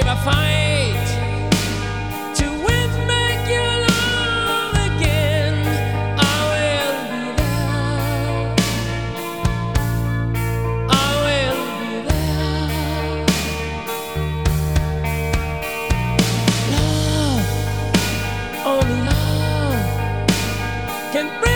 paper fight to win back your love again. I will be there. I will be there. Love, only love can bring.